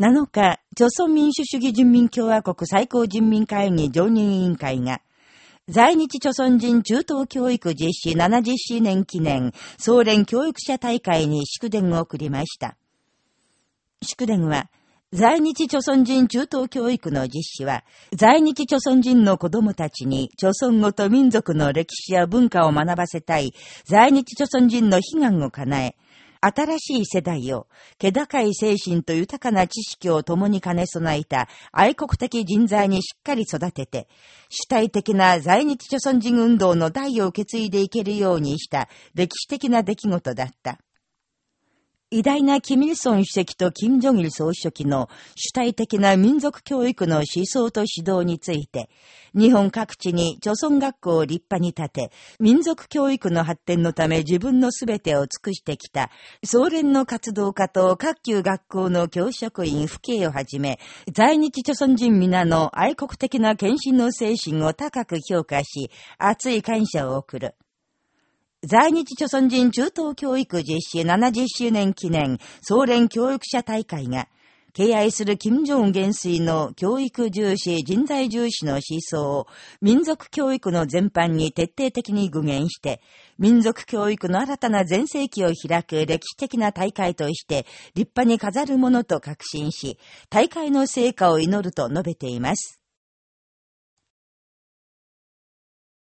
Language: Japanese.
7日、朝鮮民主主義人民共和国最高人民会議常任委員会が、在日朝鮮人中等教育実施70周年記念総連教育者大会に祝電を送りました。祝電は、在日朝鮮人中等教育の実施は、在日朝鮮人の子供たちに朝鮮語と民族の歴史や文化を学ばせたい在日朝鮮人の悲願を叶え、新しい世代を、気高い精神と豊かな知識を共に兼ね備えた愛国的人材にしっかり育てて、主体的な在日朝鮮人運動の代を受け継いでいけるようにした歴史的な出来事だった。偉大なキミルソン主席とキム・ジョギル総書記の主体的な民族教育の思想と指導について、日本各地に朝鮮学校を立派に建て、民族教育の発展のため自分のすべてを尽くしてきた、総連の活動家と各級学校の教職員、父兄をはじめ、在日朝鮮人皆の愛国的な献身の精神を高く評価し、熱い感謝を送る。在日朝鮮人中等教育実施70周年記念総連教育者大会が、敬愛する金正恩元帥の教育重視、人材重視の思想を民族教育の全般に徹底的に具現して、民族教育の新たな全盛期を開く歴史的な大会として立派に飾るものと確信し、大会の成果を祈ると述べています。